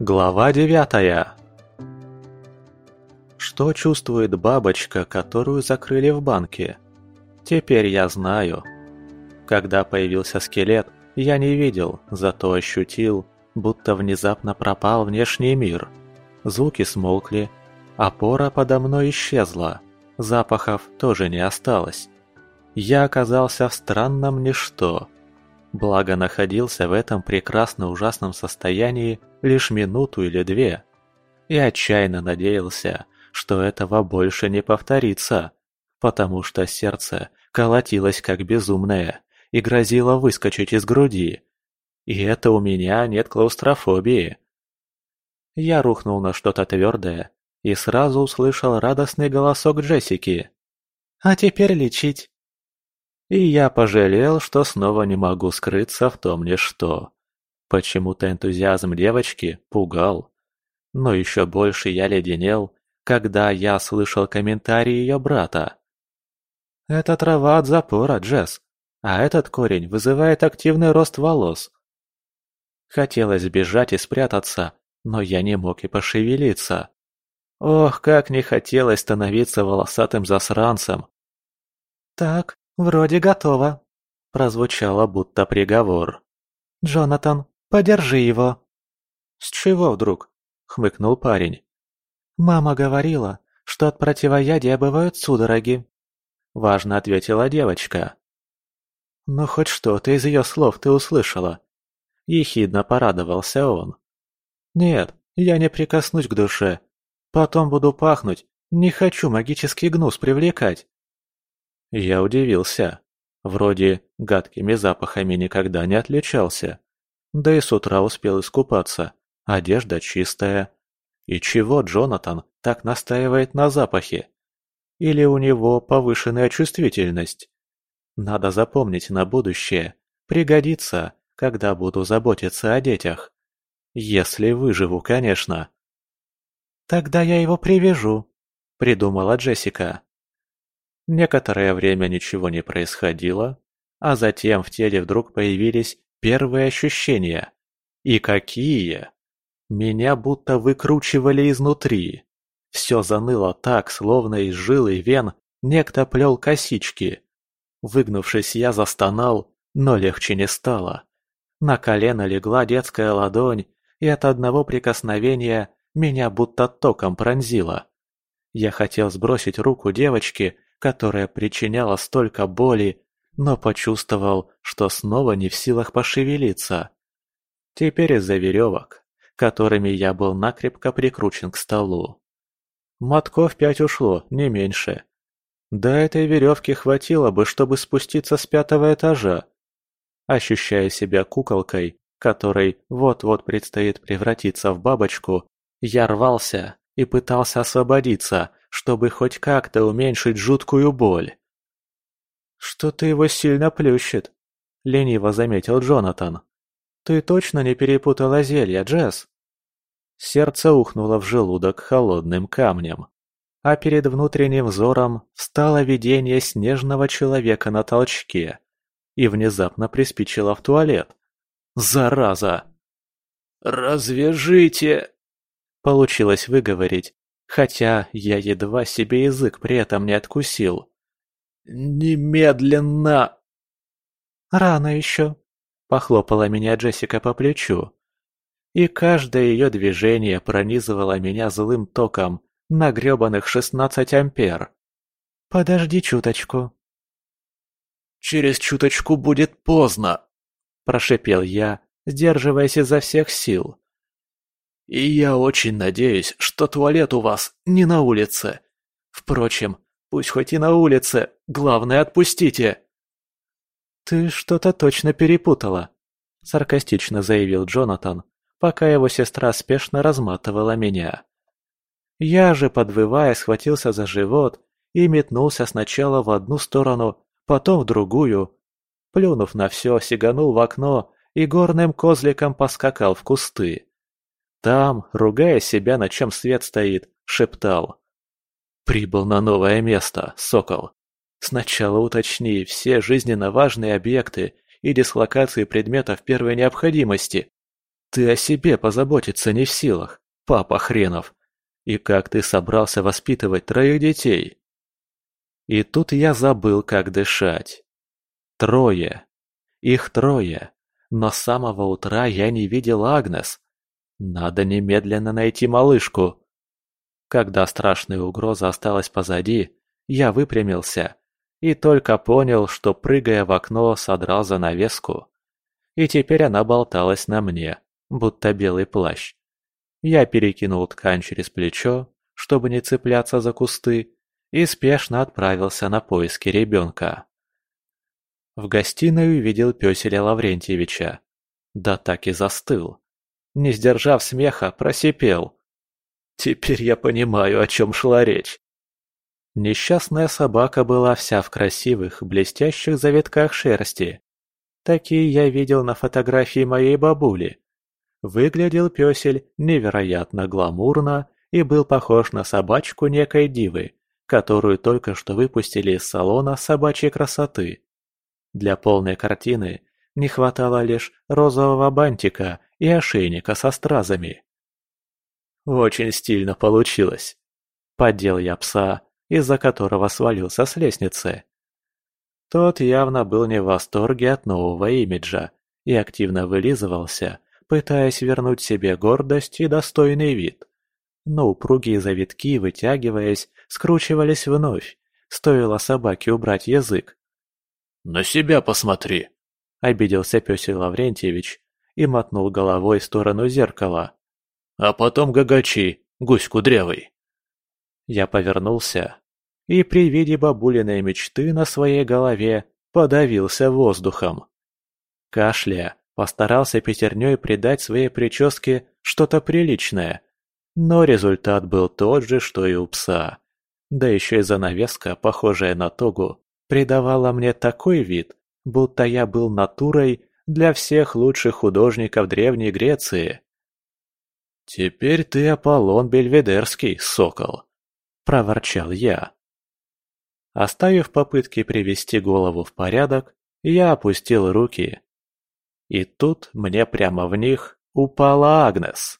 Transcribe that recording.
Глава девятая Что чувствует бабочка, которую закрыли в банке? Теперь я знаю. Когда появился скелет, я не видел, зато ощутил, будто внезапно пропал внешний мир. Звуки смолкли, опора подо мной исчезла, запахов тоже не осталось. Я оказался в странном ничто. Благо находился в этом прекрасно ужасном состоянии лишь минуту или две. И отчаянно надеялся, что этого больше не повторится, потому что сердце колотилось как безумное и грозило выскочить из груди. И это у меня нет клаустрофобии. Я рухнул на что-то твердое и сразу услышал радостный голосок Джессики. «А теперь лечить!» И я пожалел, что снова не могу скрыться в том ничто. Почему-то энтузиазм девочки пугал. Но еще больше я леденел, когда я слышал комментарии ее брата. «Это трава от запора, Джесс, а этот корень вызывает активный рост волос». Хотелось бежать и спрятаться, но я не мог и пошевелиться. Ох, как не хотелось становиться волосатым засранцем. «Так, «Вроде готово», – прозвучало будто приговор. «Джонатан, подержи его». «С чего вдруг?» – хмыкнул парень. «Мама говорила, что от противоядия бывают судороги», – важно ответила девочка. «Ну хоть что-то из ее слов ты услышала». Ехидно порадовался он. «Нет, я не прикоснусь к душе. Потом буду пахнуть, не хочу магический гнус привлекать». Я удивился. Вроде гадкими запахами никогда не отличался. Да и с утра успел искупаться. Одежда чистая. И чего Джонатан так настаивает на запахе? Или у него повышенная чувствительность? Надо запомнить на будущее. Пригодится, когда буду заботиться о детях. Если выживу, конечно. «Тогда я его привяжу», — придумала Джессика. Некоторое время ничего не происходило, а затем в теле вдруг появились первые ощущения. И какие! Меня будто выкручивали изнутри. Все заныло так, словно из жил и вен некто плел косички. Выгнувшись, я застонал, но легче не стало. На колено легла детская ладонь, и от одного прикосновения меня будто током пронзило. Я хотел сбросить руку девочки, которая причиняла столько боли, но почувствовал, что снова не в силах пошевелиться. Теперь из-за веревок, которыми я был накрепко прикручен к столу. Мотков пять ушло, не меньше. До этой веревки хватило бы, чтобы спуститься с пятого этажа. Ощущая себя куколкой, которой вот-вот предстоит превратиться в бабочку, я рвался и пытался освободиться, чтобы хоть как-то уменьшить жуткую боль. «Что-то его сильно плющит», — лениво заметил Джонатан. «Ты точно не перепутала зелья, Джесс?» Сердце ухнуло в желудок холодным камнем, а перед внутренним взором встало видение снежного человека на толчке и внезапно приспичило в туалет. «Зараза!» «Развяжите!» Получилось выговорить, хотя я едва себе язык при этом не откусил. «Немедленно!» «Рано еще!» – похлопала меня Джессика по плечу. И каждое ее движение пронизывало меня злым током на гребаных шестнадцать ампер. «Подожди чуточку». «Через чуточку будет поздно!» – прошипел я, сдерживаясь изо всех сил. И я очень надеюсь, что туалет у вас не на улице. Впрочем, пусть хоть и на улице, главное отпустите. Ты что-то точно перепутала, саркастично заявил Джонатан, пока его сестра спешно разматывала меня. Я же, подвывая, схватился за живот и метнулся сначала в одну сторону, потом в другую. Плюнув на все, сиганул в окно и горным козликом поскакал в кусты. Там, ругая себя, на чем свет стоит, шептал. «Прибыл на новое место, сокол. Сначала уточни все жизненно важные объекты и дислокации предметов первой необходимости. Ты о себе позаботиться не в силах, папа хренов. И как ты собрался воспитывать троих детей? И тут я забыл, как дышать. Трое. Их трое. Но с самого утра я не видел Агнес. Надо немедленно найти малышку. Когда страшная угроза осталась позади, я выпрямился и только понял, что, прыгая в окно, содрал занавеску. И теперь она болталась на мне, будто белый плащ. Я перекинул ткань через плечо, чтобы не цепляться за кусты, и спешно отправился на поиски ребенка. В гостиной увидел пёселя Лаврентьевича. Да так и застыл. Не сдержав смеха, просипел. Теперь я понимаю, о чем шла речь. Несчастная собака была вся в красивых, блестящих завитках шерсти. Такие я видел на фотографии моей бабули. Выглядел пёсель невероятно гламурно и был похож на собачку некой дивы, которую только что выпустили из салона собачьей красоты. Для полной картины не хватало лишь розового бантика и ошейника со стразами. Очень стильно получилось. Поддел я пса, из-за которого свалился с лестницы. Тот явно был не в восторге от нового имиджа и активно вылизывался, пытаясь вернуть себе гордость и достойный вид. Но упругие завитки, вытягиваясь, скручивались вновь, стоило собаке убрать язык. «На себя посмотри!» — обиделся Пёсель Лаврентьевич и мотнул головой в сторону зеркала. «А потом гагачи, гусь кудрявый!» Я повернулся и при виде бабулиной мечты на своей голове подавился воздухом. Кашля постарался пятерней придать своей прическе что-то приличное, но результат был тот же, что и у пса. Да еще и занавеска, похожая на тогу, придавала мне такой вид, будто я был натурой для всех лучших художников Древней Греции. «Теперь ты Аполлон Бельведерский, сокол!» – проворчал я. Оставив попытки привести голову в порядок, я опустил руки. И тут мне прямо в них упала Агнес.